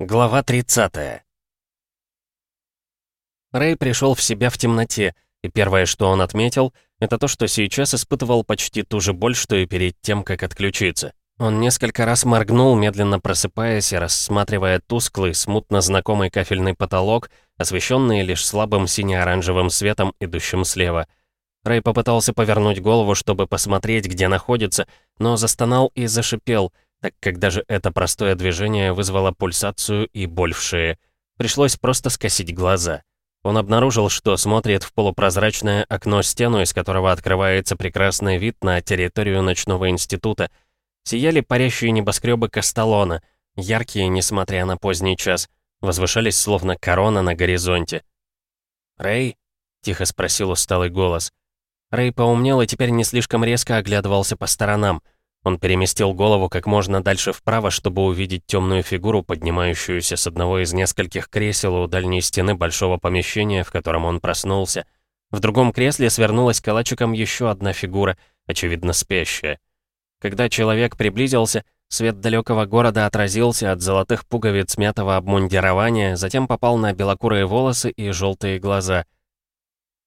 Глава 30 Рэй пришел в себя в темноте, и первое, что он отметил, это то, что сейчас испытывал почти ту же боль, что и перед тем, как отключиться. Он несколько раз моргнул, медленно просыпаясь и рассматривая тусклый, смутно знакомый кафельный потолок, освещенный лишь слабым сине-оранжевым светом, идущим слева. Рэй попытался повернуть голову, чтобы посмотреть, где находится, но застонал и зашипел — так как даже это простое движение вызвало пульсацию и боль в шее. Пришлось просто скосить глаза. Он обнаружил, что смотрит в полупрозрачное окно-стену, из которого открывается прекрасный вид на территорию ночного института. Сияли парящие небоскребы Касталона, яркие, несмотря на поздний час, возвышались словно корона на горизонте. «Рэй?» — тихо спросил усталый голос. Рэй поумнел и теперь не слишком резко оглядывался по сторонам — он переместил голову как можно дальше вправо, чтобы увидеть темную фигуру, поднимающуюся с одного из нескольких кресел у дальней стены большого помещения, в котором он проснулся. В другом кресле свернулась калачиком еще одна фигура, очевидно спящая. Когда человек приблизился, свет далекого города отразился от золотых пуговиц мятого обмундирования, затем попал на белокурые волосы и желтые глаза.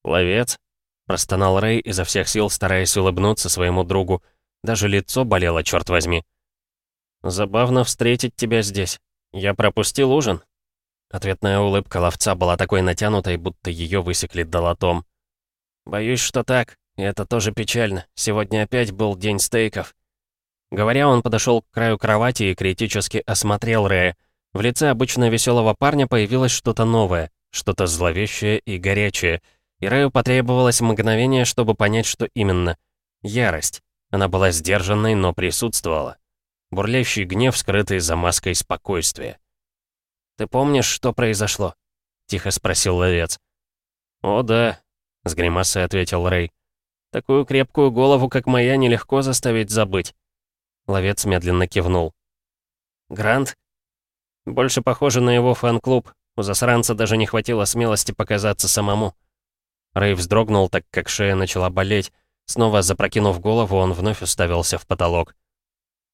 «Ловец?» — простонал Рэй, изо всех сил стараясь улыбнуться своему другу. Даже лицо болело, черт возьми. «Забавно встретить тебя здесь. Я пропустил ужин?» Ответная улыбка ловца была такой натянутой, будто ее высекли долотом. «Боюсь, что так. И это тоже печально. Сегодня опять был день стейков». Говоря, он подошел к краю кровати и критически осмотрел Рэя. В лице обычно веселого парня появилось что-то новое, что-то зловещее и горячее. И Рэю потребовалось мгновение, чтобы понять, что именно. Ярость. Она была сдержанной, но присутствовала. Бурлящий гнев, скрытый за маской спокойствия. «Ты помнишь, что произошло?» — тихо спросил ловец. «О, да», — с гримасой ответил Рэй. «Такую крепкую голову, как моя, нелегко заставить забыть». Ловец медленно кивнул. «Грант?» «Больше похоже на его фан-клуб. У засранца даже не хватило смелости показаться самому». Рэй вздрогнул, так как шея начала болеть, Снова запрокинув голову, он вновь уставился в потолок.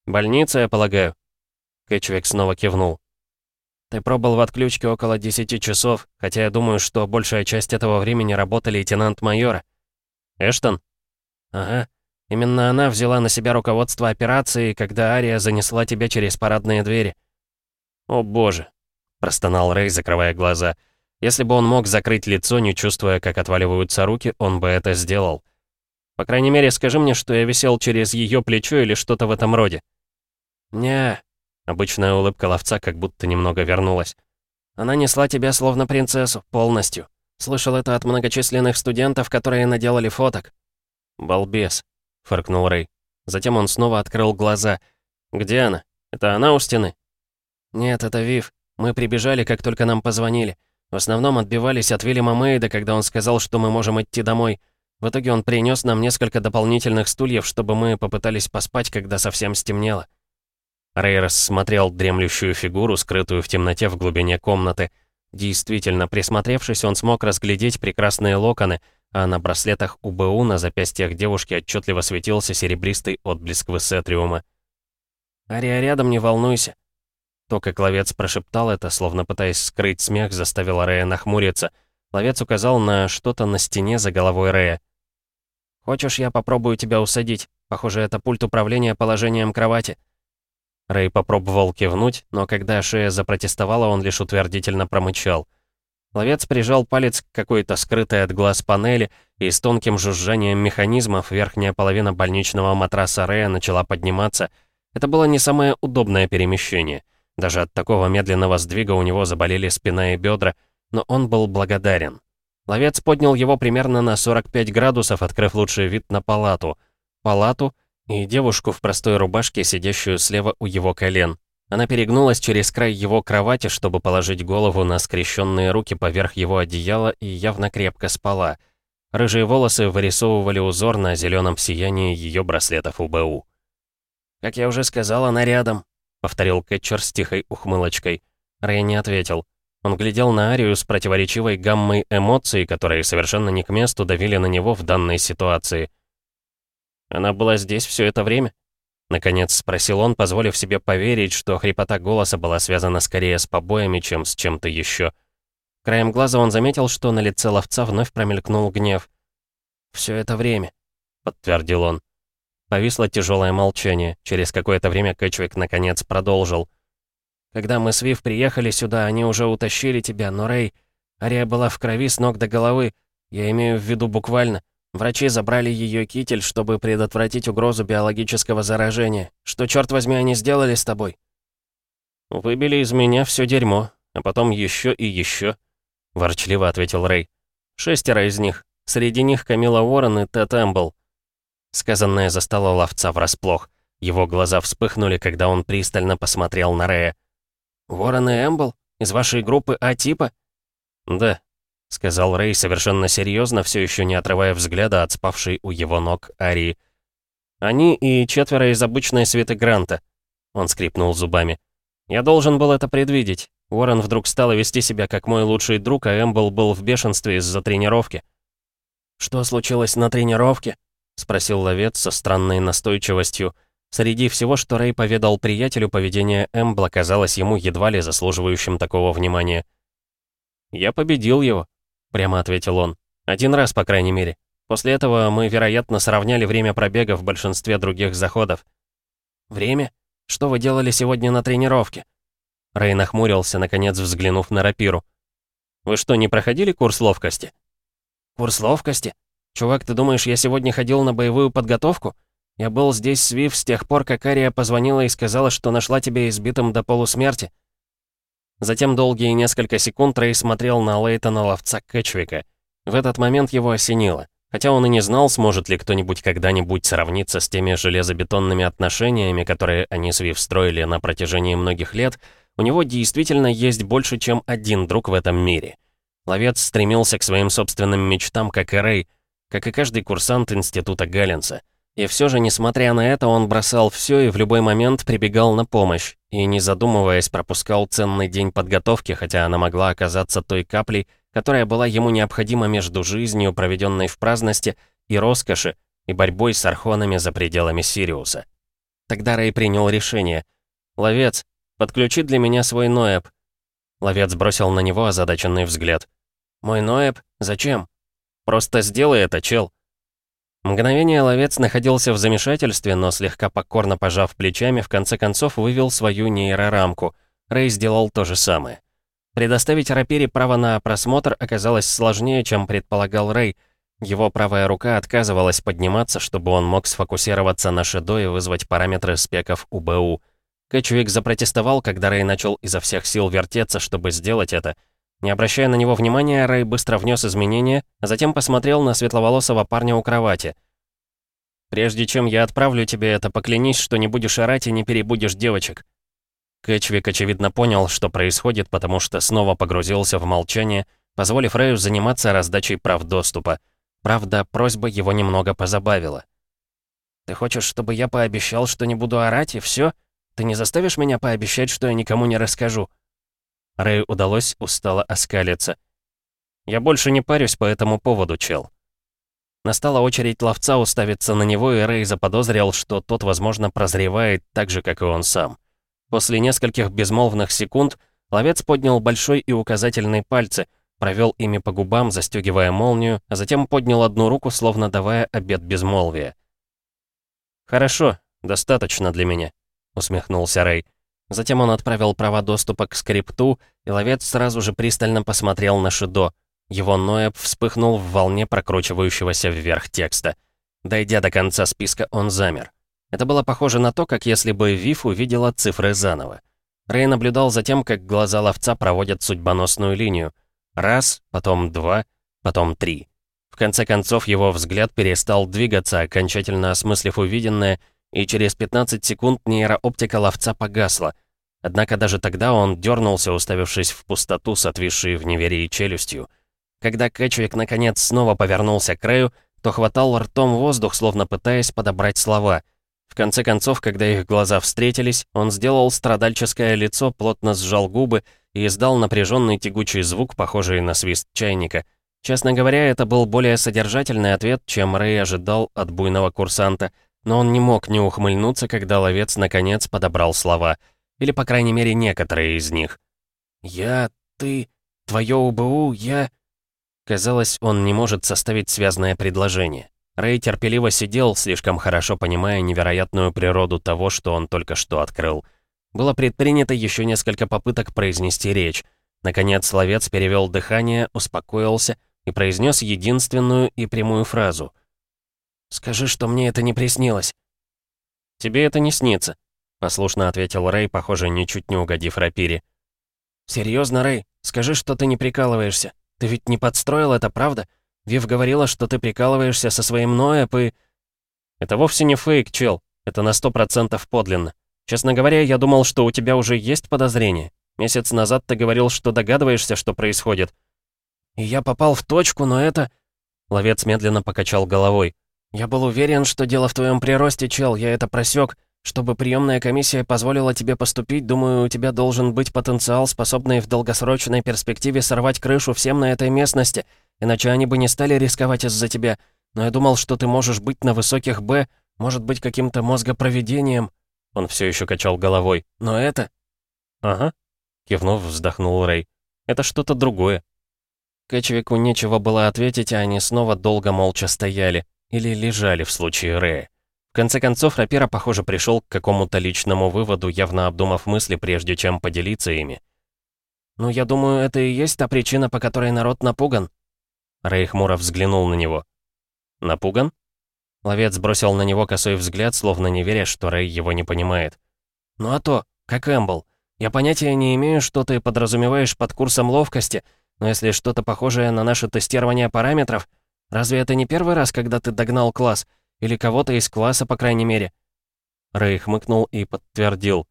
«Больница, я полагаю?» Кэтчвик снова кивнул. «Ты пробыл в отключке около 10 часов, хотя я думаю, что большая часть этого времени работа лейтенант-майора». «Эштон?» «Ага. Именно она взяла на себя руководство операции, когда Ария занесла тебя через парадные двери». «О боже!» — простонал Рэй, закрывая глаза. Если бы он мог закрыть лицо, не чувствуя, как отваливаются руки, он бы это сделал. По крайней мере, скажи мне, что я висел через ее плечо или что-то в этом роде». «Не...» Обычная улыбка ловца как будто немного вернулась. «Она несла тебя словно принцессу, полностью. Слышал это от многочисленных студентов, которые наделали фоток». «Балбес», — фыркнул Рэй. Затем он снова открыл глаза. «Где она? Это она у стены?» «Нет, это Вив. Мы прибежали, как только нам позвонили. В основном отбивались от Вильяма Мэйда, когда он сказал, что мы можем идти домой. В итоге он принес нам несколько дополнительных стульев, чтобы мы попытались поспать, когда совсем стемнело. Рэй смотрел дремлющую фигуру, скрытую в темноте в глубине комнаты. Действительно, присмотревшись, он смог разглядеть прекрасные локоны, а на браслетах УБУ на запястьях девушки отчетливо светился серебристый отблеск высетриума. «Ария рядом, не волнуйся». То, как ловец прошептал это, словно пытаясь скрыть смех, заставило Рэя нахмуриться. Ловец указал на что-то на стене за головой Рэя. «Хочешь, я попробую тебя усадить? Похоже, это пульт управления положением кровати». Рэй попробовал кивнуть, но когда шея запротестовала, он лишь утвердительно промычал. Ловец прижал палец к какой-то скрытой от глаз панели, и с тонким жужжанием механизмов верхняя половина больничного матраса Рэя начала подниматься. Это было не самое удобное перемещение. Даже от такого медленного сдвига у него заболели спина и бедра, но он был благодарен. Ловец поднял его примерно на 45 градусов, открыв лучший вид на палату. Палату и девушку в простой рубашке, сидящую слева у его колен. Она перегнулась через край его кровати, чтобы положить голову на скрещенные руки поверх его одеяла и явно крепко спала. Рыжие волосы вырисовывали узор на зеленом сиянии ее браслетов УБУ. «Как я уже сказал, она рядом», — повторил Кэтчер с тихой ухмылочкой. Рэй не ответил. Он глядел на Арию с противоречивой гаммой эмоций, которые совершенно не к месту давили на него в данной ситуации. «Она была здесь все это время?» Наконец спросил он, позволив себе поверить, что хрипота голоса была связана скорее с побоями, чем с чем-то еще. Краем глаза он заметил, что на лице ловца вновь промелькнул гнев. «Все это время», — подтвердил он. Повисло тяжелое молчание. Через какое-то время Кэтчвик наконец продолжил. «Когда мы с Вив приехали сюда, они уже утащили тебя, но, Рэй, Ария была в крови с ног до головы. Я имею в виду буквально. Врачи забрали ее китель, чтобы предотвратить угрозу биологического заражения. Что, черт возьми, они сделали с тобой?» «Выбили из меня все дерьмо, а потом еще и еще», — ворчливо ответил Рэй. «Шестеро из них. Среди них Камила Уоррен и Тед Эмбл». Сказанное застало ловца врасплох. Его глаза вспыхнули, когда он пристально посмотрел на Рэя. «Уоррен и Эмбл? Из вашей группы А-типа?» «Да», — сказал Рэй совершенно серьезно, все еще не отрывая взгляда от спавшей у его ног Арии. «Они и четверо из обычной Светы Гранта», — он скрипнул зубами. «Я должен был это предвидеть. Уоррен вдруг стал вести себя как мой лучший друг, а Эмбл был в бешенстве из-за тренировки». «Что случилось на тренировке?» — спросил ловец со странной настойчивостью. Среди всего, что Рэй поведал приятелю, поведение Эмбла казалось ему едва ли заслуживающим такого внимания. «Я победил его», — прямо ответил он. «Один раз, по крайней мере. После этого мы, вероятно, сравняли время пробега в большинстве других заходов». «Время? Что вы делали сегодня на тренировке?» Рэй нахмурился, наконец взглянув на рапиру. «Вы что, не проходили курс ловкости?» «Курс ловкости? Чувак, ты думаешь, я сегодня ходил на боевую подготовку? Я был здесь с Вив с тех пор, как Ария позвонила и сказала, что нашла тебя избитым до полусмерти». Затем долгие несколько секунд Рэй смотрел на Лейтона ловца Кэтчвика. В этот момент его осенило. Хотя он и не знал, сможет ли кто-нибудь когда-нибудь сравниться с теми железобетонными отношениями, которые они с Вив строили на протяжении многих лет, у него действительно есть больше, чем один друг в этом мире. Ловец стремился к своим собственным мечтам, как и Рэй, как и каждый курсант института Галлинса. И все же, несмотря на это, он бросал все и в любой момент прибегал на помощь, и, не задумываясь, пропускал ценный день подготовки, хотя она могла оказаться той каплей, которая была ему необходима между жизнью, проведенной в праздности, и роскоши, и борьбой с архонами за пределами Сириуса. Тогда Рэй принял решение. «Ловец, подключи для меня свой Ноэб». Ловец бросил на него озадаченный взгляд. «Мой Ноэб? Зачем?» «Просто сделай это, чел», Мгновение ловец находился в замешательстве, но слегка покорно пожав плечами, в конце концов вывел свою нейрорамку. Рэй сделал то же самое. Предоставить Рапире право на просмотр оказалось сложнее, чем предполагал Рэй. Его правая рука отказывалась подниматься, чтобы он мог сфокусироваться на Шедо и вызвать параметры спеков УБУ. Кэтчвик запротестовал, когда Рэй начал изо всех сил вертеться, чтобы сделать это — не обращая на него внимания, Рэй быстро внес изменения, а затем посмотрел на светловолосого парня у кровати. «Прежде чем я отправлю тебе это, поклянись, что не будешь орать и не перебудешь девочек». Кэтчвик, очевидно, понял, что происходит, потому что снова погрузился в молчание, позволив Рэю заниматься раздачей прав доступа. Правда, просьба его немного позабавила. «Ты хочешь, чтобы я пообещал, что не буду орать, и все? Ты не заставишь меня пообещать, что я никому не расскажу?» Рэй удалось устало оскалиться. «Я больше не парюсь по этому поводу, чел». Настала очередь ловца уставиться на него, и Рэй заподозрил, что тот, возможно, прозревает так же, как и он сам. После нескольких безмолвных секунд ловец поднял большой и указательный пальцы, провел ими по губам, застегивая молнию, а затем поднял одну руку, словно давая обет безмолвия. «Хорошо, достаточно для меня», — усмехнулся Рэй. Затем он отправил права доступа к скрипту, и ловец сразу же пристально посмотрел на Шидо. Его Ноэб вспыхнул в волне прокручивающегося вверх текста. Дойдя до конца списка, он замер. Это было похоже на то, как если бы Вив увидела цифры заново. Рэй наблюдал за тем, как глаза ловца проводят судьбоносную линию. Раз, потом два, потом три. В конце концов, его взгляд перестал двигаться, окончательно осмыслив увиденное — и через 15 секунд нейрооптика ловца погасла. Однако даже тогда он дернулся, уставившись в пустоту с отвисшей в неверии челюстью. Когда Кэтчвик наконец снова повернулся к Рэю, то хватал ртом воздух, словно пытаясь подобрать слова. В конце концов, когда их глаза встретились, он сделал страдальческое лицо, плотно сжал губы и издал напряженный тягучий звук, похожий на свист чайника. Честно говоря, это был более содержательный ответ, чем Рэй ожидал от буйного курсанта — но он не мог не ухмыльнуться, когда ловец наконец подобрал слова. Или, по крайней мере, некоторые из них. «Я... ты... твое УБУ... я...» Казалось, он не может составить связное предложение. Рэй терпеливо сидел, слишком хорошо понимая невероятную природу того, что он только что открыл. Было предпринято еще несколько попыток произнести речь. Наконец, словец перевел дыхание, успокоился и произнес единственную и прямую фразу. «Скажи, что мне это не приснилось». «Тебе это не снится», — послушно ответил Рэй, похоже, ничуть не угодив рапире. «Серьезно, Рэй? Скажи, что ты не прикалываешься. Ты ведь не подстроил это, правда? Вив говорила, что ты прикалываешься со своим Ноэп и...» «Это вовсе не фейк, чел. Это на сто процентов подлинно. Честно говоря, я думал, что у тебя уже есть подозрение. Месяц назад ты говорил, что догадываешься, что происходит. И я попал в точку, но это...» Ловец медленно покачал головой. «Я был уверен, что дело в твоем приросте, чел, я это просек. Чтобы приемная комиссия позволила тебе поступить, думаю, у тебя должен быть потенциал, способный в долгосрочной перспективе сорвать крышу всем на этой местности, иначе они бы не стали рисковать из-за тебя. Но я думал, что ты можешь быть на высоких «Б», может быть, каким-то мозгопроведением». Он все еще качал головой. «Но это...» «Ага», — кивнув, вздохнул Рэй. «Это что-то другое». Кэчвику нечего было ответить, а они снова долго молча стояли. Или лежали в случае Рэя конце концов, Рапира, похоже, пришел к какому-то личному выводу, явно обдумав мысли, прежде чем поделиться ими. «Ну, я думаю, это и есть та причина, по которой народ напуган». Рэй хмуро взглянул на него. «Напуган?» Ловец бросил на него косой взгляд, словно не веря, что Рэй его не понимает. «Ну а то, как Эмбл. Я понятия не имею, что ты подразумеваешь под курсом ловкости, но если что-то похожее на наше тестирование параметров, разве это не первый раз, когда ты догнал класс? Или кого-то из класса, по крайней мере». Рэй хмыкнул и подтвердил.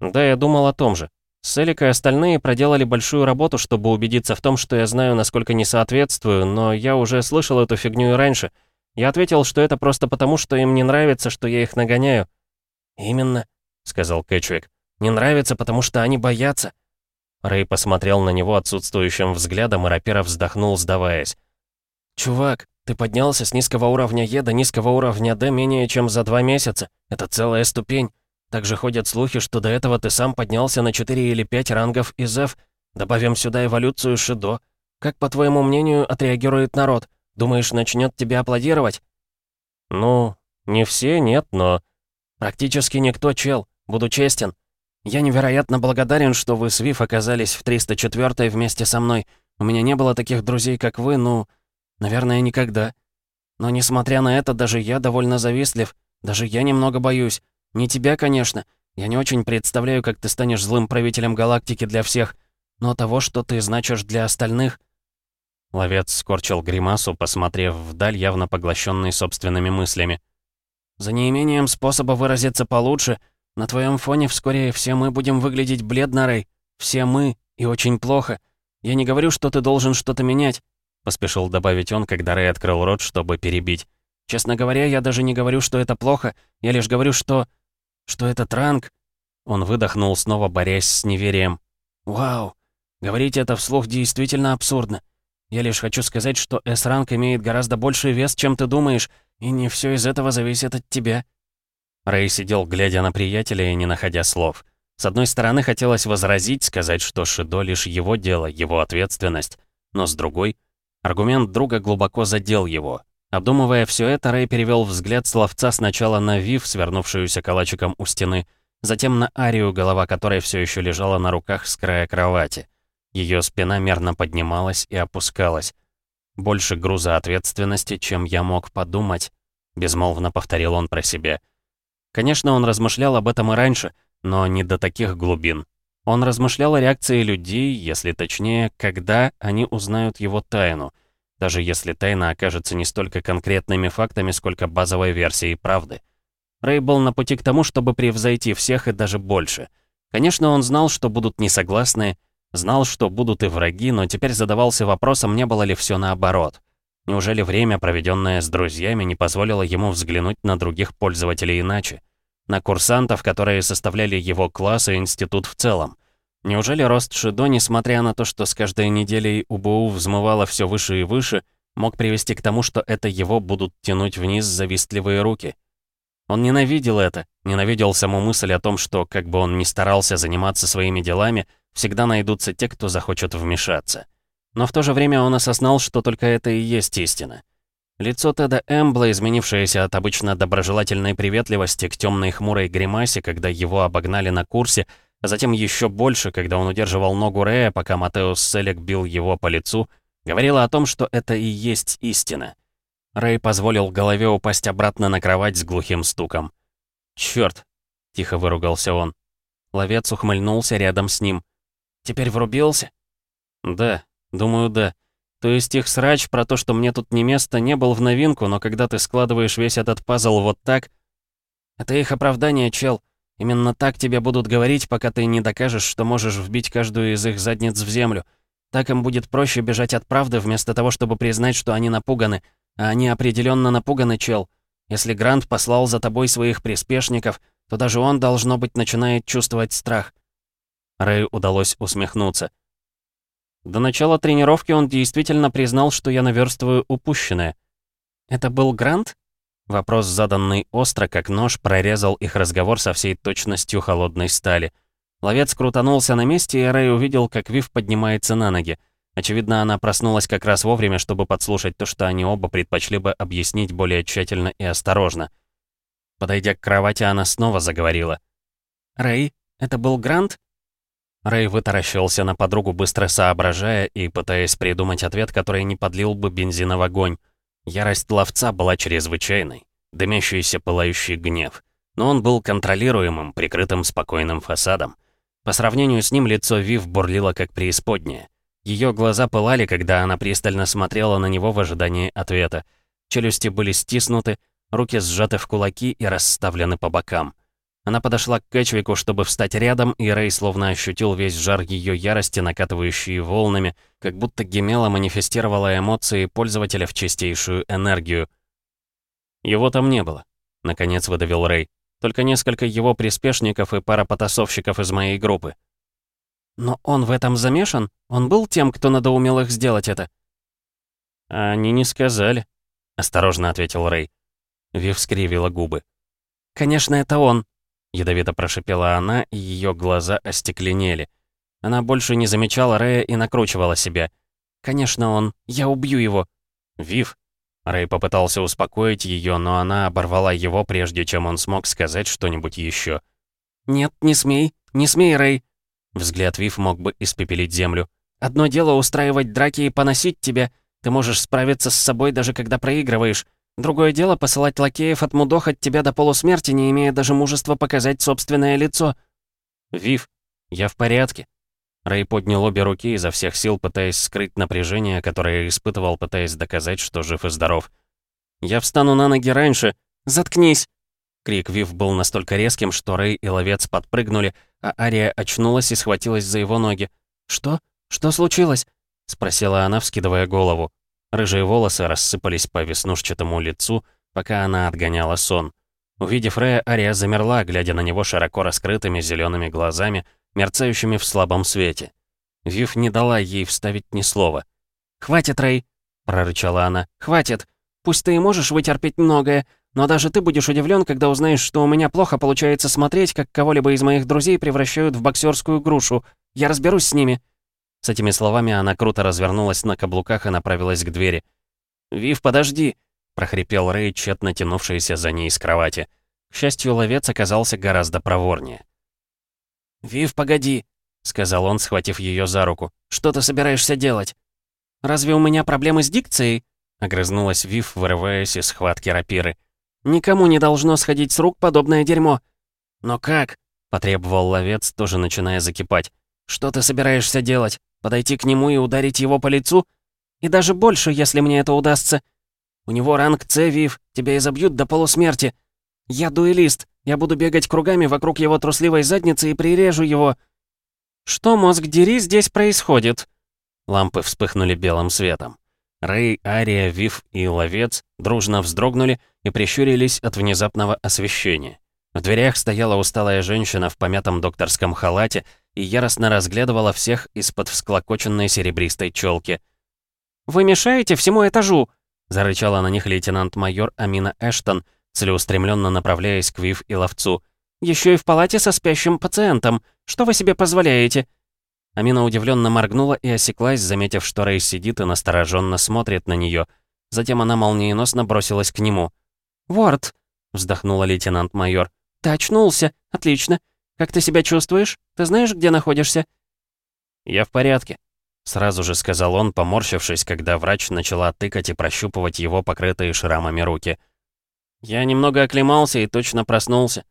«Да, я думал о том же. Селик и остальные проделали большую работу, чтобы убедиться в том, что я знаю, насколько не соответствую, но я уже слышал эту фигню и раньше. Я ответил, что это просто потому, что им не нравится, что я их нагоняю». «Именно», — сказал Кэтчвик. «Не нравится, потому что они боятся». Рэй посмотрел на него отсутствующим взглядом, и Рапира вздохнул, сдаваясь. «Чувак, ты поднялся с низкого уровня Е до низкого уровня Д менее чем за два месяца. Это целая ступень. Также ходят слухи, что до этого ты сам поднялся на 4 или 5 рангов из F. Добавим сюда эволюцию Шидо. Как, по твоему мнению, отреагирует народ? Думаешь, начнет тебя аплодировать? Ну, не все, нет, но... Практически никто, чел. Буду честен. Я невероятно благодарен, что вы с Вив оказались в 304 вместе со мной. У меня не было таких друзей, как вы, ну... Наверное, никогда. Но несмотря на это, даже я довольно завистлив. Даже я немного боюсь. Не тебя, конечно. Я не очень представляю, как ты станешь злым правителем галактики для всех. Но того, что ты значишь для остальных... Ловец скорчил гримасу, посмотрев вдаль, явно поглощенный собственными мыслями. «За неимением способа выразиться получше, на твоем фоне вскоре все мы будем выглядеть бледно, Рэй. Все мы, и очень плохо. Я не говорю, что ты должен что-то менять. Поспешил добавить он, когда Рэй открыл рот, чтобы перебить. «Честно говоря, я даже не говорю, что это плохо. Я лишь говорю, что... что это транк». Он выдохнул, снова борясь с неверием. «Вау! Говорить это вслух действительно абсурдно. Я лишь хочу сказать, что С-ранг имеет гораздо больший вес, чем ты думаешь, и не все из этого зависит от тебя». Рэй сидел, глядя на приятеля и не находя слов. С одной стороны, хотелось возразить, сказать, что Шидо лишь его дело, его ответственность. Но с другой — Аргумент друга глубоко задел его. Обдумывая все это, Рэй перевел взгляд с сначала на Вив, свернувшуюся калачиком у стены, затем на Арию, голова которой все еще лежала на руках с края кровати. Ее спина мерно поднималась и опускалась. «Больше груза ответственности, чем я мог подумать», — безмолвно повторил он про себя. Конечно, он размышлял об этом и раньше, но не до таких глубин. Он размышлял о реакции людей, если точнее, когда они узнают его тайну, даже если тайна окажется не столько конкретными фактами, сколько базовой версией правды. Рэй был на пути к тому, чтобы превзойти всех и даже больше. Конечно, он знал, что будут несогласные, знал, что будут и враги, но теперь задавался вопросом, не было ли все наоборот. Неужели время, проведенное с друзьями, не позволило ему взглянуть на других пользователей иначе? на курсантов, которые составляли его класс и институт в целом. Неужели рост Шидо, несмотря на то, что с каждой неделей УБУ взмывало все выше и выше, мог привести к тому, что это его будут тянуть вниз завистливые руки? Он ненавидел это, ненавидел саму мысль о том, что, как бы он ни старался заниматься своими делами, всегда найдутся те, кто захочет вмешаться. Но в то же время он осознал, что только это и есть истина. Лицо Теда Эмбла, изменившееся от обычно доброжелательной приветливости к темной хмурой гримасе, когда его обогнали на курсе, а затем еще больше, когда он удерживал ногу Рея, пока Матеус Селек бил его по лицу, говорило о том, что это и есть истина. Рэй позволил голове упасть обратно на кровать с глухим стуком. «Чёрт!» — тихо выругался он. Ловец ухмыльнулся рядом с ним. «Теперь врубился?» «Да, думаю, да. То есть их срач про то, что мне тут не место, не был в новинку, но когда ты складываешь весь этот пазл вот так... Это их оправдание, чел. Именно так тебе будут говорить, пока ты не докажешь, что можешь вбить каждую из их задниц в землю. Так им будет проще бежать от правды, вместо того, чтобы признать, что они напуганы. А они определенно напуганы, чел. Если Грант послал за тобой своих приспешников, то даже он, должно быть, начинает чувствовать страх. Рэй удалось усмехнуться. До начала тренировки он действительно признал, что я наверстываю упущенное. «Это был Грант?» Вопрос, заданный остро, как нож, прорезал их разговор со всей точностью холодной стали. Ловец крутанулся на месте, и Рэй увидел, как Вив поднимается на ноги. Очевидно, она проснулась как раз вовремя, чтобы подслушать то, что они оба предпочли бы объяснить более тщательно и осторожно. Подойдя к кровати, она снова заговорила. «Рэй, это был Грант?» Рэй вытаращился на подругу, быстро соображая и пытаясь придумать ответ, который не подлил бы бензина в огонь. Ярость ловца была чрезвычайной, дымящийся пылающий гнев. Но он был контролируемым, прикрытым спокойным фасадом. По сравнению с ним лицо Вив бурлило как преисподнее. Ее глаза пылали, когда она пристально смотрела на него в ожидании ответа. Челюсти были стиснуты, руки сжаты в кулаки и расставлены по бокам. Она подошла к Кэтчвику, чтобы встать рядом, и Рэй словно ощутил весь жар ее ярости, накатывающие волнами, как будто Гемела манифестировала эмоции пользователя в чистейшую энергию. «Его там не было», — наконец выдавил Рэй. «Только несколько его приспешников и пара потасовщиков из моей группы». «Но он в этом замешан? Он был тем, кто надоумел их сделать это?» «Они не сказали», — осторожно ответил Рэй. Вив скривила губы. «Конечно, это он», Ядовито прошипела она, и ее глаза остекленели. Она больше не замечала Рэя и накручивала себя. «Конечно он. Я убью его». «Вив». Рэй попытался успокоить ее, но она оборвала его, прежде чем он смог сказать что-нибудь еще. «Нет, не смей. Не смей, Рэй». Взгляд Вив мог бы испепелить землю. «Одно дело устраивать драки и поносить тебя. Ты можешь справиться с собой, даже когда проигрываешь. Другое дело посылать лакеев отмудохать тебя до полусмерти, не имея даже мужества показать собственное лицо. Вив, я в порядке. Рэй поднял обе руки изо всех сил, пытаясь скрыть напряжение, которое испытывал, пытаясь доказать, что жив и здоров. «Я встану на ноги раньше. Заткнись!» Крик Вив был настолько резким, что Рэй и ловец подпрыгнули, а Ария очнулась и схватилась за его ноги. «Что? Что случилось?» — спросила она, вскидывая голову. Рыжие волосы рассыпались по веснушчатому лицу, пока она отгоняла сон. Увидев Рея, Ария замерла, глядя на него широко раскрытыми зелеными глазами, мерцающими в слабом свете. Вив не дала ей вставить ни слова. «Хватит, Рэй!» — прорычала она. «Хватит! Пусть ты и можешь вытерпеть многое, но даже ты будешь удивлен, когда узнаешь, что у меня плохо получается смотреть, как кого-либо из моих друзей превращают в боксерскую грушу. Я разберусь с ними. С этими словами она круто развернулась на каблуках и направилась к двери. «Вив, подожди!» — прохрипел Рэй, тщетно тянувшийся за ней с кровати. К счастью, ловец оказался гораздо проворнее. «Вив, погоди!» — сказал он, схватив ее за руку. «Что ты собираешься делать?» «Разве у меня проблемы с дикцией?» — огрызнулась Вив, вырываясь из схватки рапиры. «Никому не должно сходить с рук подобное дерьмо». «Но как?» — потребовал ловец, тоже начиная закипать. «Что ты собираешься делать? Подойти к нему и ударить его по лицу? И даже больше, если мне это удастся. У него ранг С, Вив, тебя изобьют до полусмерти. Я дуэлист, я буду бегать кругами вокруг его трусливой задницы и прирежу его. Что, мозг дери, здесь происходит? Лампы вспыхнули белым светом. Рэй, Ария, Вив и Ловец дружно вздрогнули и прищурились от внезапного освещения. В дверях стояла усталая женщина в помятом докторском халате и яростно разглядывала всех из-под всклокоченной серебристой челки. «Вы мешаете всему этажу!» — зарычала на них лейтенант-майор Амина Эштон, целеустремленно направляясь к Вив и ловцу. Еще и в палате со спящим пациентом. Что вы себе позволяете?» Амина удивленно моргнула и осеклась, заметив, что Рэй сидит и настороженно смотрит на нее. Затем она молниеносно бросилась к нему. «Ворд!» — вздохнула лейтенант-майор. «Ты очнулся? Отлично. Как ты себя чувствуешь? Ты знаешь, где находишься?» «Я в порядке», — сразу же сказал он, поморщившись, когда врач начала тыкать и прощупывать его покрытые шрамами руки. «Я немного оклемался и точно проснулся».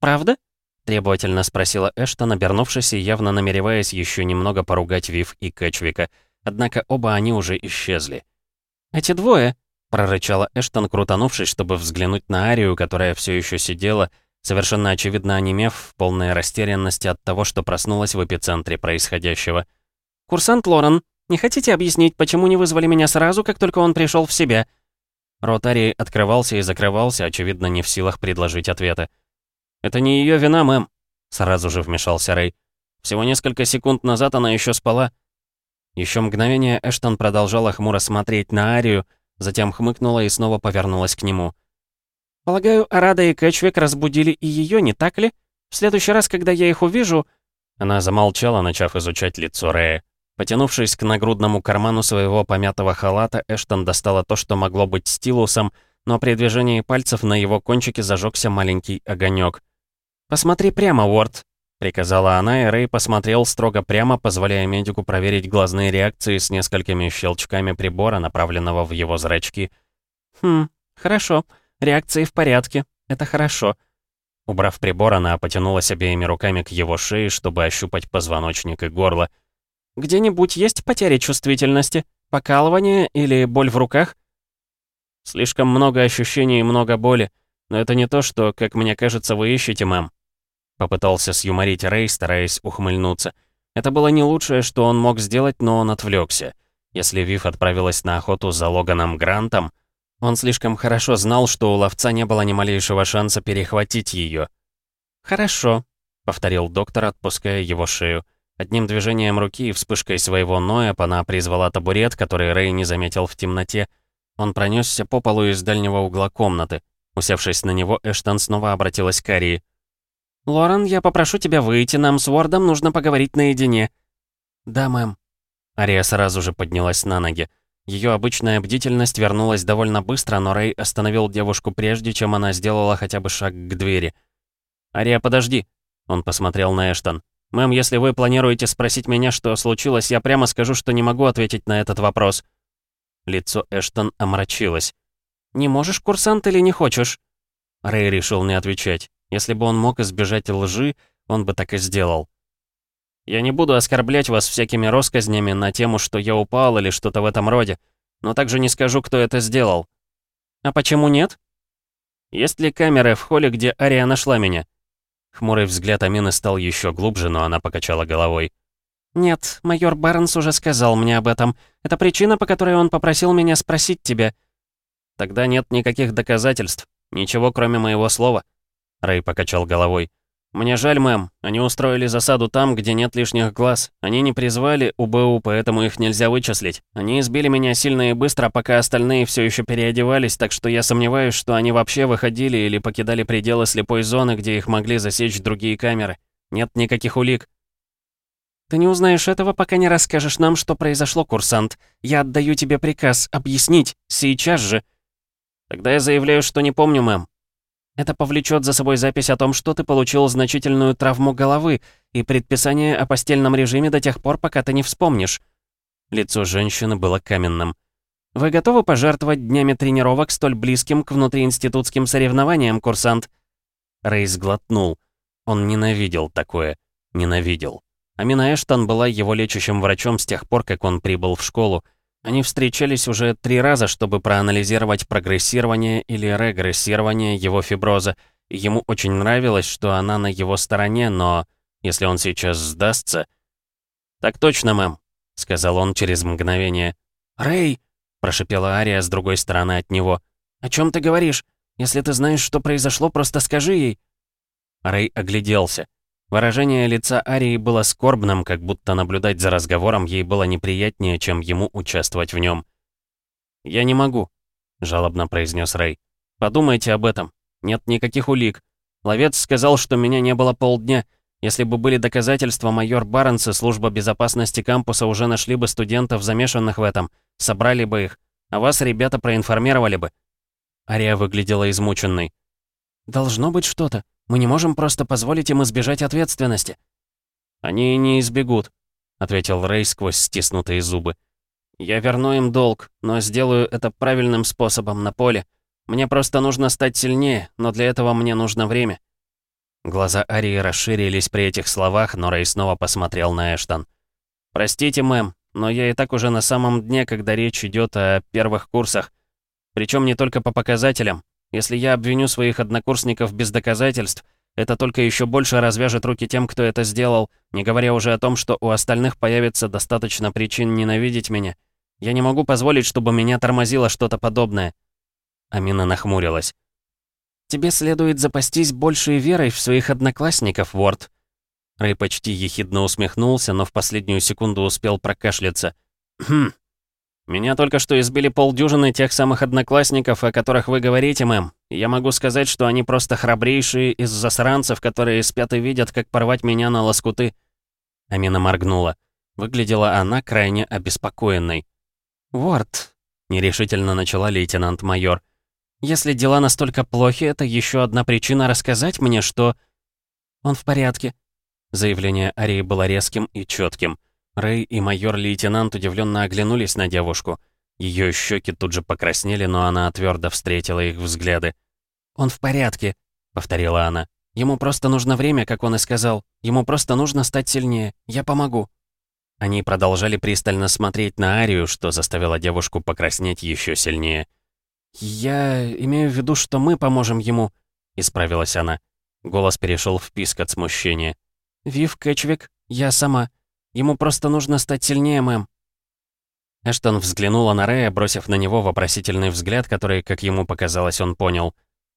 «Правда?» — требовательно спросила Эштон, обернувшись и явно намереваясь еще немного поругать Вив и Кэтчвика. Однако оба они уже исчезли. «Эти двое?» — прорычала Эштон, крутанувшись, чтобы взглянуть на Арию, которая все еще сидела, совершенно очевидно онемев в полной растерянности от того, что проснулась в эпицентре происходящего. «Курсант Лорен, не хотите объяснить, почему не вызвали меня сразу, как только он пришел в себя?» Рот Арии открывался и закрывался, очевидно, не в силах предложить ответа. «Это не ее вина, мэм», — сразу же вмешался Рэй. «Всего несколько секунд назад она еще спала». Еще мгновение Эштон продолжала хмуро смотреть на Арию, затем хмыкнула и снова повернулась к нему. «Полагаю, Арада и Кэтчвик разбудили и ее, не так ли? В следующий раз, когда я их увижу...» Она замолчала, начав изучать лицо Рэя. Потянувшись к нагрудному карману своего помятого халата, Эштон достала то, что могло быть стилусом, но при движении пальцев на его кончике зажегся маленький огонек. «Посмотри прямо, Уорд», — приказала она, и Рэй посмотрел строго прямо, позволяя медику проверить глазные реакции с несколькими щелчками прибора, направленного в его зрачки. «Хм, хорошо. Реакции в порядке. Это хорошо». Убрав прибор, она потянулась обеими руками к его шее, чтобы ощупать позвоночник и горло. «Где-нибудь есть потеря чувствительности? Покалывание или боль в руках?» «Слишком много ощущений и много боли, но это не то, что, как мне кажется, вы ищете, мэм». Попытался сюморить Рэй, стараясь ухмыльнуться. Это было не лучшее, что он мог сделать, но он отвлекся. Если Вив отправилась на охоту за Логаном Грантом, он слишком хорошо знал, что у ловца не было ни малейшего шанса перехватить ее. «Хорошо», — повторил доктор, отпуская его шею. Одним движением руки и вспышкой своего ноя она призвала табурет, который Рэй не заметил в темноте. Он пронесся по полу из дальнего угла комнаты. Усевшись на него, Эштон снова обратилась к Арии. «Лорен, я попрошу тебя выйти, нам с Уордом нужно поговорить наедине». «Да, мэм». Ария сразу же поднялась на ноги. Ее обычная бдительность вернулась довольно быстро, но Рэй остановил девушку прежде, чем она сделала хотя бы шаг к двери. «Ария, подожди!» Он посмотрел на Эштон. «Мэм, если вы планируете спросить меня, что случилось, я прямо скажу, что не могу ответить на этот вопрос». Лицо Эштон омрачилось. «Не можешь, курсант, или не хочешь?» Рэй решил не отвечать. Если бы он мог избежать лжи, он бы так и сделал. «Я не буду оскорблять вас всякими россказнями на тему, что я упал или что-то в этом роде, но также не скажу, кто это сделал». «А почему нет?» «Есть ли камеры в холле, где Ария нашла меня?» Хмурый взгляд Амины стал еще глубже, но она покачала головой. «Нет, майор Барнс уже сказал мне об этом. Это причина, по которой он попросил меня спросить тебя». «Тогда нет никаких доказательств. Ничего, кроме моего слова». Рэй покачал головой. «Мне жаль, мэм. Они устроили засаду там, где нет лишних глаз. Они не призвали УБУ, поэтому их нельзя вычислить. Они избили меня сильно и быстро, пока остальные все еще переодевались, так что я сомневаюсь, что они вообще выходили или покидали пределы слепой зоны, где их могли засечь другие камеры. Нет никаких улик». «Ты не узнаешь этого, пока не расскажешь нам, что произошло, курсант. Я отдаю тебе приказ объяснить. Сейчас же». «Тогда я заявляю, что не помню, мэм. Это повлечет за собой запись о том, что ты получил значительную травму головы и предписание о постельном режиме до тех пор, пока ты не вспомнишь». Лицо женщины было каменным. «Вы готовы пожертвовать днями тренировок столь близким к внутриинститутским соревнованиям, курсант?» Рейс глотнул. Он ненавидел такое. Ненавидел. Амина Эштон была его лечащим врачом с тех пор, как он прибыл в школу, они встречались уже три раза, чтобы проанализировать прогрессирование или регрессирование его фиброза, ему очень нравилось, что она на его стороне, но если он сейчас сдастся... «Так точно, мэм», — сказал он через мгновение. «Рэй!» — прошипела Ария с другой стороны от него. «О чем ты говоришь? Если ты знаешь, что произошло, просто скажи ей». Рэй огляделся. Выражение лица Арии было скорбным, как будто наблюдать за разговором ей было неприятнее, чем ему участвовать в нем. «Я не могу», — жалобно произнес Рэй. Подумайте об этом. Нет никаких улик. Ловец сказал, что меня не было полдня. Если бы были доказательства, майор Барнс и служба безопасности кампуса уже нашли бы студентов, замешанных в этом, собрали бы их, а вас ребята проинформировали бы». Ария выглядела измученной. «Должно быть что-то. Мы не можем просто позволить им избежать ответственности». «Они не избегут», — ответил Рэй сквозь стиснутые зубы. «Я верну им долг, но сделаю это правильным способом на поле. Мне просто нужно стать сильнее, но для этого мне нужно время». Глаза Арии расширились при этих словах, но Рэй снова посмотрел на Эштон. «Простите, мэм, но я и так уже на самом дне, когда речь идет о первых курсах. Причем не только по показателям. Если я обвиню своих однокурсников без доказательств, это только еще больше развяжет руки тем, кто это сделал, не говоря уже о том, что у остальных появится достаточно причин ненавидеть меня. Я не могу позволить, чтобы меня тормозило что-то подобное». Амина нахмурилась. «Тебе следует запастись большей верой в своих одноклассников, Ворд». Рэй почти ехидно усмехнулся, но в последнюю секунду успел прокашляться. «Хм. Меня только что избили полдюжины тех самых одноклассников, о которых вы говорите, мэм. Я могу сказать, что они просто храбрейшие из засранцев, которые спят и видят, как порвать меня на лоскуты». Амина моргнула. Выглядела она крайне обеспокоенной. «Ворд», — нерешительно начала лейтенант-майор, — если дела настолько плохи, это еще одна причина рассказать мне, что... Он в порядке. Заявление Арии было резким и четким. Рэй и майор-лейтенант удивленно оглянулись на девушку. Ее щеки тут же покраснели, но она твердо встретила их взгляды. «Он в порядке», — повторила она. «Ему просто нужно время, как он и сказал. Ему просто нужно стать сильнее. Я помогу». Они продолжали пристально смотреть на Арию, что заставило девушку покраснеть еще сильнее. «Я имею в виду, что мы поможем ему», — исправилась она. Голос перешел в писк от смущения. «Вив Кэтчвик, я сама. Ему просто нужно стать сильнее, мэм». Эштон взглянула на Рэя, бросив на него вопросительный взгляд, который, как ему показалось, он понял.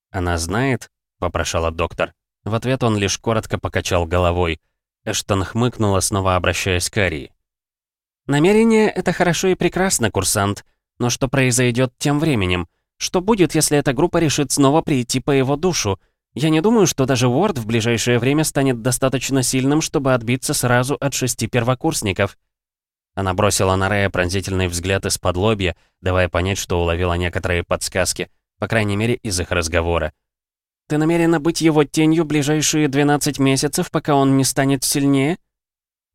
«Она знает?» — попрошала доктор. В ответ он лишь коротко покачал головой. Эштон хмыкнула, снова обращаясь к Арии. «Намерение — это хорошо и прекрасно, курсант. Но что произойдет тем временем? Что будет, если эта группа решит снова прийти по его душу? Я не думаю, что даже Уорд в ближайшее время станет достаточно сильным, чтобы отбиться сразу от шести первокурсников». Она бросила на Рэя пронзительный взгляд из-под лобья, давая понять, что уловила некоторые подсказки, по крайней мере, из их разговора. «Ты намерена быть его тенью ближайшие 12 месяцев, пока он не станет сильнее?»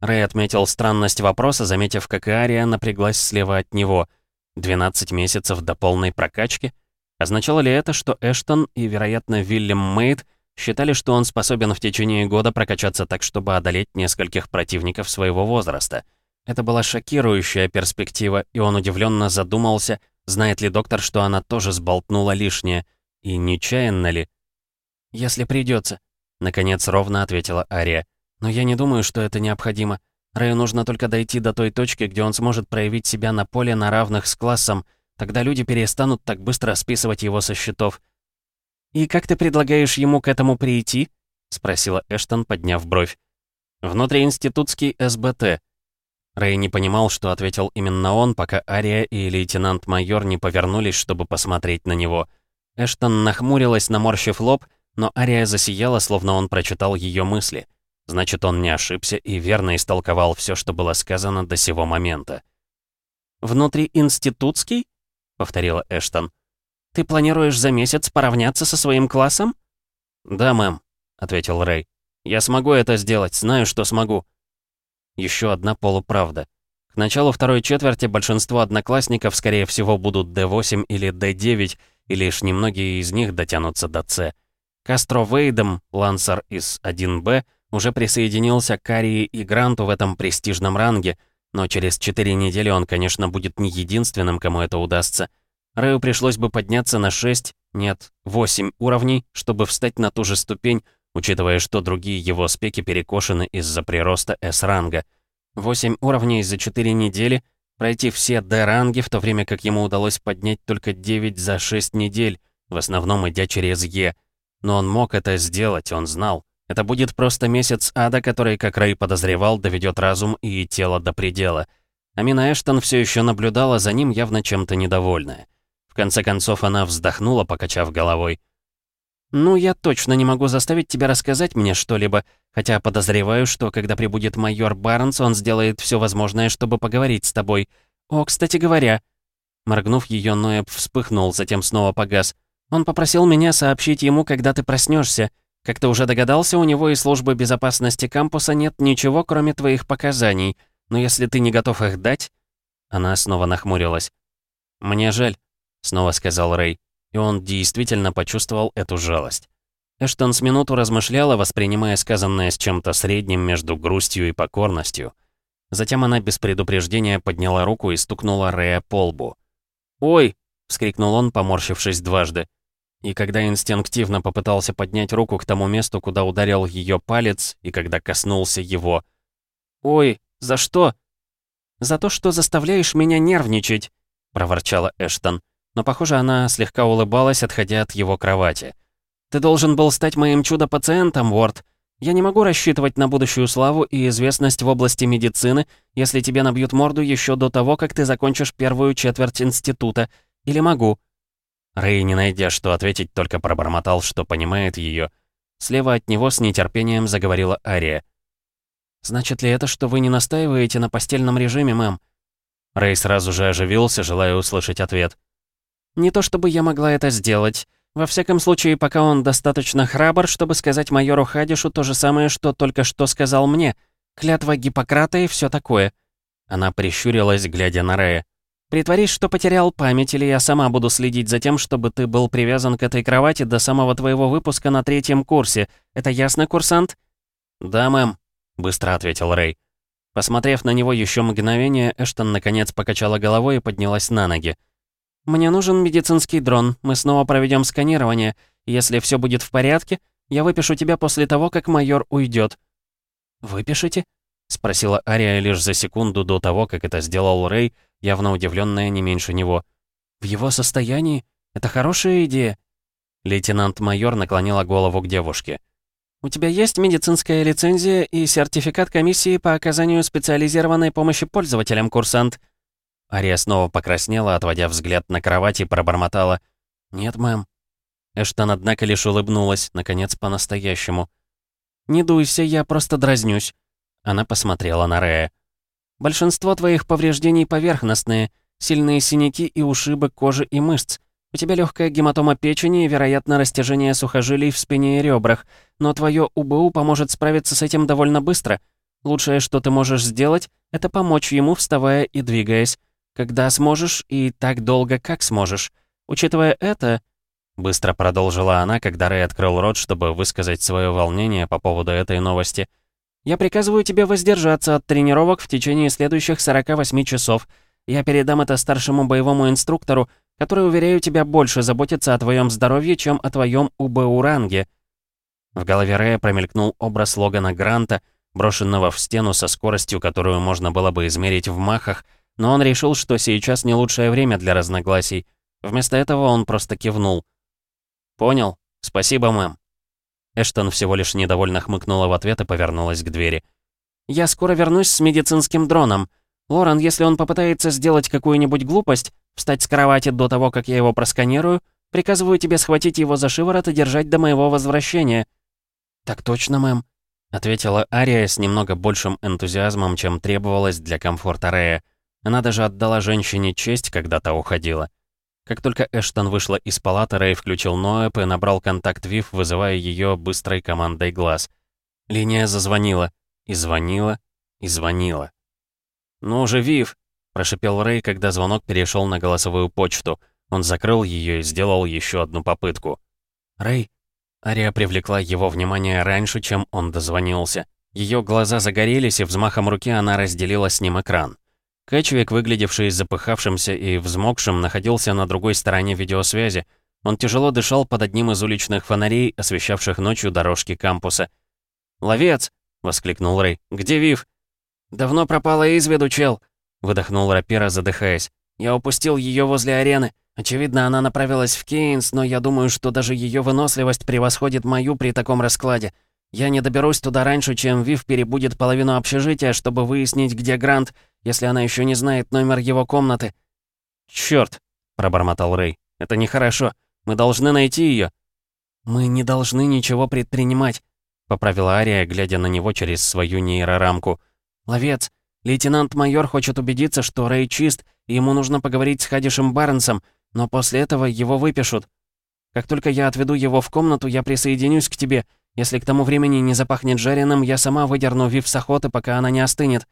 Рэй отметил странность вопроса, заметив, как Ария напряглась слева от него — 12 месяцев до полной прокачки? Означало ли это, что Эштон и, вероятно, Вильям Мейд считали, что он способен в течение года прокачаться так, чтобы одолеть нескольких противников своего возраста? Это была шокирующая перспектива, и он удивленно задумался, знает ли доктор, что она тоже сболтнула лишнее, и нечаянно ли? «Если придется, наконец ровно ответила Ария. «Но я не думаю, что это необходимо. Рэю нужно только дойти до той точки, где он сможет проявить себя на поле на равных с классом. Тогда люди перестанут так быстро списывать его со счетов. «И как ты предлагаешь ему к этому прийти?» — спросила Эштон, подняв бровь. «Внутриинститутский СБТ». Рэй не понимал, что ответил именно он, пока Ария и лейтенант-майор не повернулись, чтобы посмотреть на него. Эштон нахмурилась, наморщив лоб, но Ария засияла, словно он прочитал ее мысли — Значит, он не ошибся и верно истолковал все, что было сказано до сего момента. «Внутриинститутский?» — повторила Эштон. «Ты планируешь за месяц поравняться со своим классом?» «Да, мэм», — ответил Рэй. «Я смогу это сделать, знаю, что смогу». Еще одна полуправда. К началу второй четверти большинство одноклассников, скорее всего, будут D8 или D9, и лишь немногие из них дотянутся до C. Кастро Вейдом, Лансер из 1Б — уже присоединился к Карии и Гранту в этом престижном ранге, но через 4 недели он, конечно, будет не единственным, кому это удастся. Рэю пришлось бы подняться на 6, нет, 8 уровней, чтобы встать на ту же ступень, учитывая, что другие его спеки перекошены из-за прироста S-ранга. 8 уровней за 4 недели, пройти все D-ранги, в то время как ему удалось поднять только 9 за 6 недель, в основном идя через Е. Но он мог это сделать, он знал. Это будет просто месяц ада, который, как Рэй подозревал, доведет разум и тело до предела. Амина Эштон все еще наблюдала за ним, явно чем-то недовольная. В конце концов она вздохнула, покачав головой. «Ну, я точно не могу заставить тебя рассказать мне что-либо, хотя подозреваю, что когда прибудет майор Барнс, он сделает все возможное, чтобы поговорить с тобой. О, кстати говоря...» Моргнув ее, Ноэб вспыхнул, затем снова погас. «Он попросил меня сообщить ему, когда ты проснешься. Как ты уже догадался, у него и службы безопасности кампуса нет ничего, кроме твоих показаний. Но если ты не готов их дать...» Она снова нахмурилась. «Мне жаль», — снова сказал Рэй и он действительно почувствовал эту жалость. Эштон с минуту размышляла, воспринимая сказанное с чем-то средним между грустью и покорностью. Затем она без предупреждения подняла руку и стукнула Рэя по лбу. «Ой!» — вскрикнул он, поморщившись дважды. И когда инстинктивно попытался поднять руку к тому месту, куда ударил ее палец, и когда коснулся его... «Ой, за что?» «За то, что заставляешь меня нервничать», — проворчала Эштон но, похоже, она слегка улыбалась, отходя от его кровати. «Ты должен был стать моим чудо-пациентом, Уорд. Я не могу рассчитывать на будущую славу и известность в области медицины, если тебе набьют морду еще до того, как ты закончишь первую четверть института. Или могу?» Рэй, не найдя что ответить, только пробормотал, что понимает ее. Слева от него с нетерпением заговорила Ария. «Значит ли это, что вы не настаиваете на постельном режиме, мэм?» Рэй сразу же оживился, желая услышать ответ. Не то чтобы я могла это сделать. Во всяком случае, пока он достаточно храбр, чтобы сказать майору Хадишу то же самое, что только что сказал мне. Клятва Гиппократа и все такое. Она прищурилась, глядя на Рея. «Притворись, что потерял память, или я сама буду следить за тем, чтобы ты был привязан к этой кровати до самого твоего выпуска на третьем курсе. Это ясно, курсант?» «Да, мэм», — быстро ответил Рэй. Посмотрев на него еще мгновение, Эштон наконец покачала головой и поднялась на ноги. «Мне нужен медицинский дрон. Мы снова проведем сканирование. Если все будет в порядке, я выпишу тебя после того, как майор уйдет. «Выпишите?» — спросила Ария лишь за секунду до того, как это сделал Рэй, явно удивленная не меньше него. «В его состоянии? Это хорошая идея?» Лейтенант-майор наклонила голову к девушке. «У тебя есть медицинская лицензия и сертификат комиссии по оказанию специализированной помощи пользователям, курсант?» Ария снова покраснела, отводя взгляд на кровать и пробормотала. «Нет, мэм». Эштон, однако, лишь улыбнулась, наконец, по-настоящему. «Не дуйся, я просто дразнюсь». Она посмотрела на Рея. «Большинство твоих повреждений поверхностные, сильные синяки и ушибы кожи и мышц. У тебя легкая гематома печени и, вероятно, растяжение сухожилий в спине и ребрах, но твое УБУ поможет справиться с этим довольно быстро. Лучшее, что ты можешь сделать, это помочь ему, вставая и двигаясь. Когда сможешь и так долго, как сможешь. Учитывая это...» Быстро продолжила она, когда Рэй открыл рот, чтобы высказать свое волнение по поводу этой новости. «Я приказываю тебе воздержаться от тренировок в течение следующих 48 часов. Я передам это старшему боевому инструктору, который, уверяю тебя, больше заботится о твоем здоровье, чем о твоем УБУ-ранге». В голове Рэя промелькнул образ Логана Гранта, брошенного в стену со скоростью, которую можно было бы измерить в махах, но он решил, что сейчас не лучшее время для разногласий. Вместо этого он просто кивнул. «Понял. Спасибо, мэм». Эштон всего лишь недовольно хмыкнула в ответ и повернулась к двери. «Я скоро вернусь с медицинским дроном. Лорен, если он попытается сделать какую-нибудь глупость, встать с кровати до того, как я его просканирую, приказываю тебе схватить его за шиворот и держать до моего возвращения». «Так точно, мэм», — ответила Ария с немного большим энтузиазмом, чем требовалось для комфорта Рея. Она даже отдала женщине честь, когда та уходила. Как только Эштон вышла из палаты, Рэй включил Ноэп и набрал контакт Вив, вызывая ее быстрой командой глаз. Линия зазвонила. И звонила. И звонила. «Ну же, Вив!» – прошипел Рэй, когда звонок перешел на голосовую почту. Он закрыл ее и сделал еще одну попытку. «Рэй!» Ария привлекла его внимание раньше, чем он дозвонился. Ее глаза загорелись, и взмахом руки она разделила с ним экран. Кэтчвик, выглядевший запыхавшимся и взмокшим, находился на другой стороне видеосвязи. Он тяжело дышал под одним из уличных фонарей, освещавших ночью дорожки кампуса. «Ловец!» — воскликнул Рэй. «Где Вив?» «Давно пропала из виду, чел!» — выдохнул Рапира, задыхаясь. «Я упустил ее возле арены. Очевидно, она направилась в Кейнс, но я думаю, что даже ее выносливость превосходит мою при таком раскладе. Я не доберусь туда раньше, чем Вив перебудет половину общежития, чтобы выяснить, где Грант, если она еще не знает номер его комнаты. Черт! пробормотал Рэй. «Это нехорошо. Мы должны найти ее. «Мы не должны ничего предпринимать», — поправила Ария, глядя на него через свою нейрорамку. «Ловец, лейтенант-майор хочет убедиться, что Рэй чист, и ему нужно поговорить с Хадишем Барнсом, но после этого его выпишут. Как только я отведу его в комнату, я присоединюсь к тебе. Если к тому времени не запахнет жареным, я сама выдерну Вив с охоты, пока она не остынет».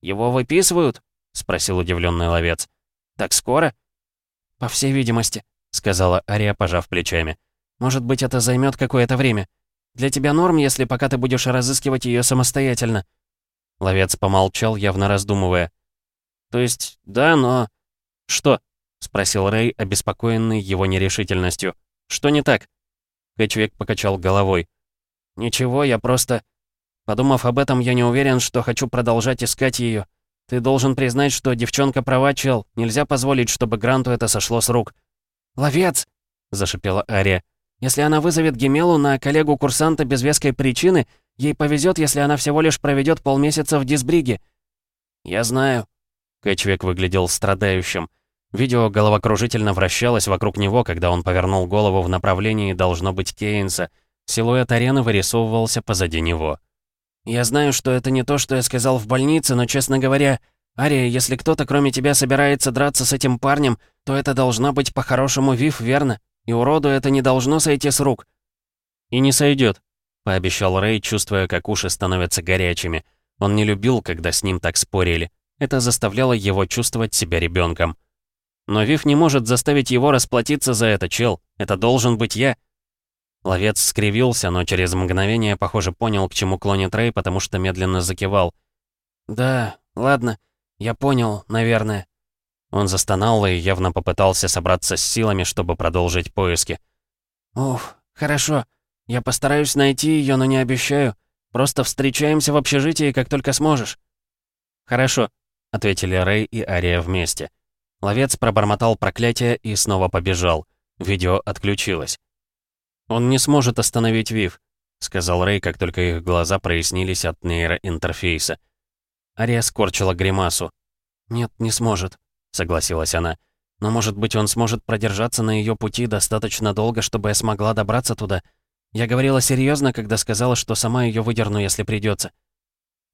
«Его выписывают?» — спросил удивленный ловец. «Так скоро?» «По всей видимости», — сказала Ария, пожав плечами. «Может быть, это займет какое-то время. Для тебя норм, если пока ты будешь разыскивать ее самостоятельно». Ловец помолчал, явно раздумывая. «То есть, да, но...» «Что?» — спросил Рэй, обеспокоенный его нерешительностью. «Что не так?» Хэтчвик покачал головой. «Ничего, я просто...» Подумав об этом, я не уверен, что хочу продолжать искать ее. Ты должен признать, что девчонка права, чел. Нельзя позволить, чтобы Гранту это сошло с рук. «Ловец!» — зашипела Ария. «Если она вызовет Гемелу на коллегу-курсанта без веской причины, ей повезет, если она всего лишь проведет полмесяца в Дисбриге». «Я знаю». Кэтчвик выглядел страдающим. Видео головокружительно вращалось вокруг него, когда он повернул голову в направлении, должно быть, Кейнса. Силуэт арены вырисовывался позади него. «Я знаю, что это не то, что я сказал в больнице, но, честно говоря, Ария, если кто-то кроме тебя собирается драться с этим парнем, то это должна быть по-хорошему Вив, верно? И уроду это не должно сойти с рук». «И не сойдет», — пообещал Рэй, чувствуя, как уши становятся горячими. Он не любил, когда с ним так спорили. Это заставляло его чувствовать себя ребенком. «Но Вив не может заставить его расплатиться за это, чел. Это должен быть я». Ловец скривился, но через мгновение, похоже, понял, к чему клонит Рэй, потому что медленно закивал. «Да, ладно, я понял, наверное». Он застонал и явно попытался собраться с силами, чтобы продолжить поиски. «Уф, хорошо. Я постараюсь найти ее, но не обещаю. Просто встречаемся в общежитии, как только сможешь». «Хорошо», — ответили Рэй и Ария вместе. Ловец пробормотал проклятие и снова побежал. Видео отключилось. «Он не сможет остановить Вив», — сказал Рэй, как только их глаза прояснились от нейроинтерфейса. Ария скорчила гримасу. «Нет, не сможет», — согласилась она. «Но, может быть, он сможет продержаться на ее пути достаточно долго, чтобы я смогла добраться туда. Я говорила серьезно, когда сказала, что сама ее выдерну, если придется.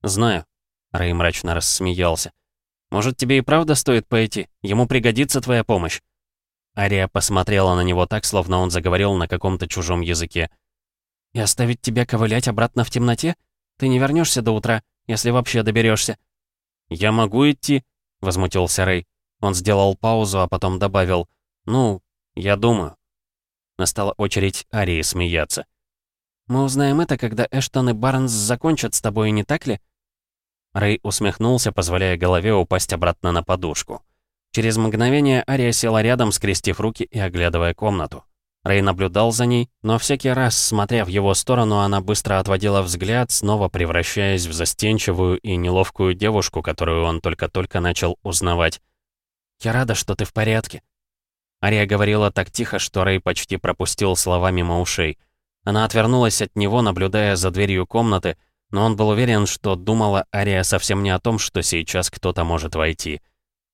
«Знаю», — Рэй мрачно рассмеялся. «Может, тебе и правда стоит пойти? Ему пригодится твоя помощь». Ария посмотрела на него так, словно он заговорил на каком-то чужом языке. «И оставить тебя ковылять обратно в темноте? Ты не вернешься до утра, если вообще доберешься. «Я могу идти?» — возмутился Рэй. Он сделал паузу, а потом добавил. «Ну, я думаю». Настала очередь Арии смеяться. «Мы узнаем это, когда Эштон и Барнс закончат с тобой, не так ли?» Рэй усмехнулся, позволяя голове упасть обратно на подушку. Через мгновение Ария села рядом, скрестив руки и оглядывая комнату. Рэй наблюдал за ней, но всякий раз, смотря в его сторону, она быстро отводила взгляд, снова превращаясь в застенчивую и неловкую девушку, которую он только-только начал узнавать. «Я рада, что ты в порядке». Ария говорила так тихо, что Рэй почти пропустил слова мимо ушей. Она отвернулась от него, наблюдая за дверью комнаты, но он был уверен, что думала Ария совсем не о том, что сейчас кто-то может войти.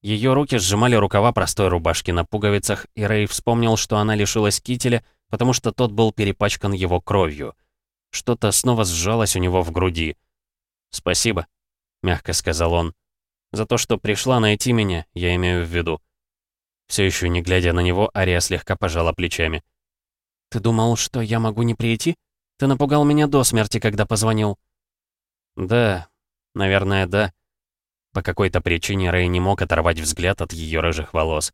Ее руки сжимали рукава простой рубашки на пуговицах, и Рэй вспомнил, что она лишилась кителя, потому что тот был перепачкан его кровью. Что-то снова сжалось у него в груди. «Спасибо», — мягко сказал он. «За то, что пришла найти меня, я имею в виду». Все еще не глядя на него, Ария слегка пожала плечами. «Ты думал, что я могу не прийти? Ты напугал меня до смерти, когда позвонил». «Да, наверное, да». По какой-то причине Рэй не мог оторвать взгляд от ее рыжих волос.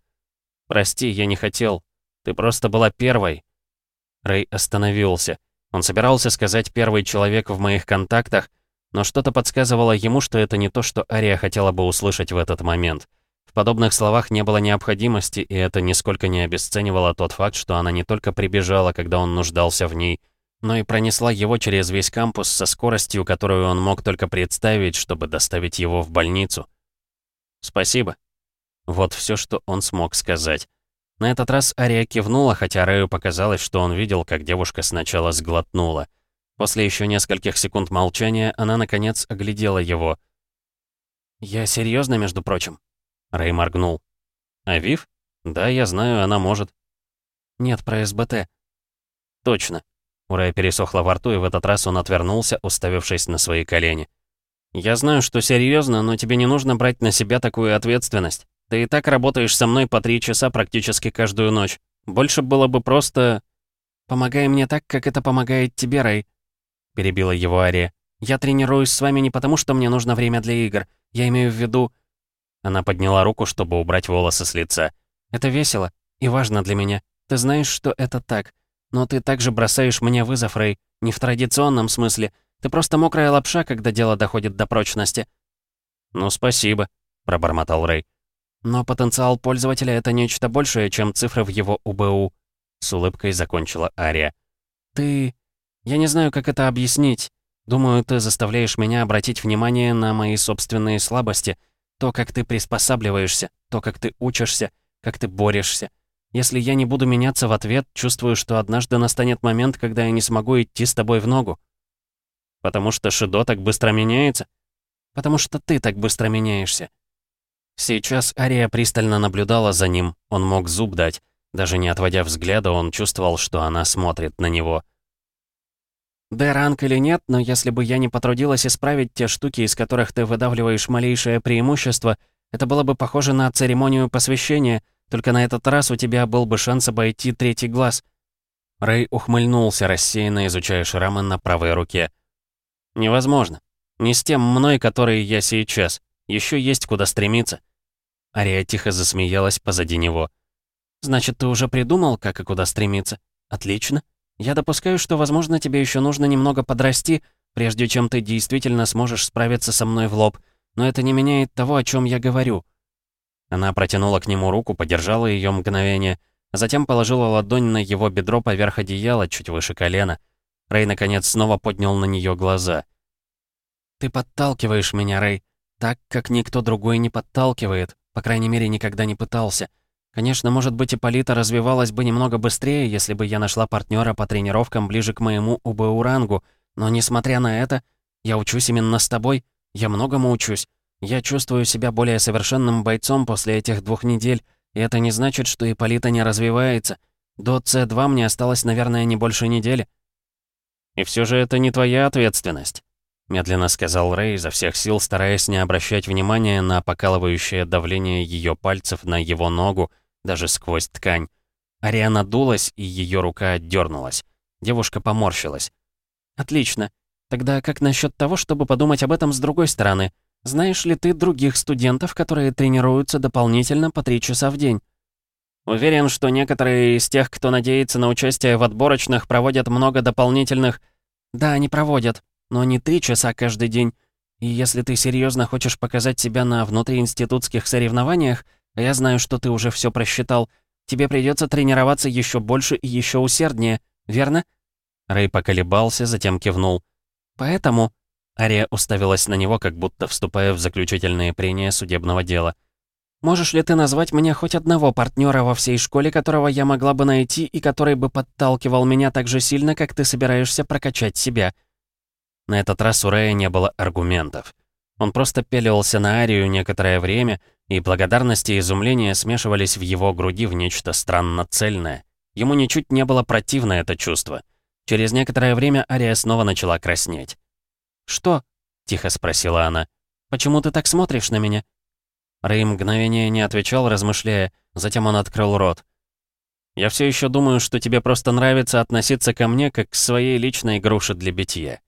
«Прости, я не хотел. Ты просто была первой». Рэй остановился. Он собирался сказать «первый человек в моих контактах», но что-то подсказывало ему, что это не то, что Ария хотела бы услышать в этот момент. В подобных словах не было необходимости, и это нисколько не обесценивало тот факт, что она не только прибежала, когда он нуждался в ней, но и пронесла его через весь кампус со скоростью, которую он мог только представить, чтобы доставить его в больницу. «Спасибо». Вот все, что он смог сказать. На этот раз Ария кивнула, хотя Рэю показалось, что он видел, как девушка сначала сглотнула. После еще нескольких секунд молчания она, наконец, оглядела его. «Я серьезно, между прочим?» Рэй моргнул. «Авив? «Да, я знаю, она может». «Нет, про СБТ». «Точно». У Рэя пересохло во рту, и в этот раз он отвернулся, уставившись на свои колени. «Я знаю, что серьезно, но тебе не нужно брать на себя такую ответственность. Ты и так работаешь со мной по три часа практически каждую ночь. Больше было бы просто...» «Помогай мне так, как это помогает тебе, Рэй», — перебила его Ария. «Я тренируюсь с вами не потому, что мне нужно время для игр. Я имею в виду...» Она подняла руку, чтобы убрать волосы с лица. «Это весело и важно для меня. Ты знаешь, что это так. Но ты также бросаешь мне вызов, Рэй. Не в традиционном смысле. Ты просто мокрая лапша, когда дело доходит до прочности». «Ну, спасибо», — пробормотал Рэй. «Но потенциал пользователя — это нечто большее, чем цифры в его УБУ», — с улыбкой закончила Ария. «Ты... Я не знаю, как это объяснить. Думаю, ты заставляешь меня обратить внимание на мои собственные слабости, то, как ты приспосабливаешься, то, как ты учишься, как ты борешься. Если я не буду меняться в ответ, чувствую, что однажды настанет момент, когда я не смогу идти с тобой в ногу. Потому что Шидо так быстро меняется? Потому что ты так быстро меняешься. Сейчас Ария пристально наблюдала за ним, он мог зуб дать. Даже не отводя взгляда, он чувствовал, что она смотрит на него. «Д-ранг или нет, но если бы я не потрудилась исправить те штуки, из которых ты выдавливаешь малейшее преимущество, это было бы похоже на церемонию посвящения, только на этот раз у тебя был бы шанс обойти третий глаз». Рэй ухмыльнулся, рассеянно изучая шрамы на правой руке. «Невозможно. Не с тем мной, который я сейчас. Еще есть куда стремиться». Ария тихо засмеялась позади него. «Значит, ты уже придумал, как и куда стремиться? Отлично. Я допускаю, что, возможно, тебе еще нужно немного подрасти, прежде чем ты действительно сможешь справиться со мной в лоб, но это не меняет того, о чем я говорю». Она протянула к нему руку, подержала ее мгновение, а затем положила ладонь на его бедро поверх одеяла, чуть выше колена. Рэй, наконец, снова поднял на нее глаза. «Ты подталкиваешь меня, Рэй, так, как никто другой не подталкивает, по крайней мере, никогда не пытался. Конечно, может быть, Ипполита развивалась бы немного быстрее, если бы я нашла партнера по тренировкам ближе к моему УБУ-рангу, но, несмотря на это, я учусь именно с тобой, я многому учусь. Я чувствую себя более совершенным бойцом после этих двух недель, и это не значит, что Ипполита не развивается. До С2 мне осталось, наверное, не больше недели. И все же это не твоя ответственность. — медленно сказал Рэй, изо всех сил стараясь не обращать внимания на покалывающее давление ее пальцев на его ногу, даже сквозь ткань. Ариана дулась, и ее рука отдернулась. Девушка поморщилась. «Отлично. Тогда как насчет того, чтобы подумать об этом с другой стороны? Знаешь ли ты других студентов, которые тренируются дополнительно по три часа в день?» «Уверен, что некоторые из тех, кто надеется на участие в отборочных, проводят много дополнительных...» «Да, они проводят но не три часа каждый день. И если ты серьезно хочешь показать себя на внутриинститутских соревнованиях, а я знаю, что ты уже все просчитал, тебе придется тренироваться еще больше и еще усерднее, верно?» Рэй поколебался, затем кивнул. «Поэтому...» Ария уставилась на него, как будто вступая в заключительные прения судебного дела. «Можешь ли ты назвать мне хоть одного партнера во всей школе, которого я могла бы найти и который бы подталкивал меня так же сильно, как ты собираешься прокачать себя?» На этот раз у Рэя не было аргументов. Он просто пелился на Арию некоторое время, и благодарность и изумление смешивались в его груди в нечто странно цельное. Ему ничуть не было противно это чувство. Через некоторое время Ария снова начала краснеть. «Что?» — тихо спросила она. «Почему ты так смотришь на меня?» Рэй мгновение не отвечал, размышляя, затем он открыл рот. «Я все еще думаю, что тебе просто нравится относиться ко мне как к своей личной груше для битья».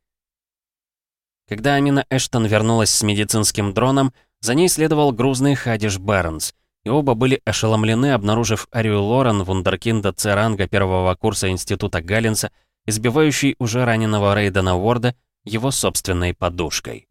Когда Амина Эштон вернулась с медицинским дроном, за ней следовал грузный Хадиш Барнс, и оба были ошеломлены, обнаружив Арию Лорен, вундеркинда Церанга первого курса Института Галлинса, избивающий уже раненого Рейдена Уорда его собственной подушкой.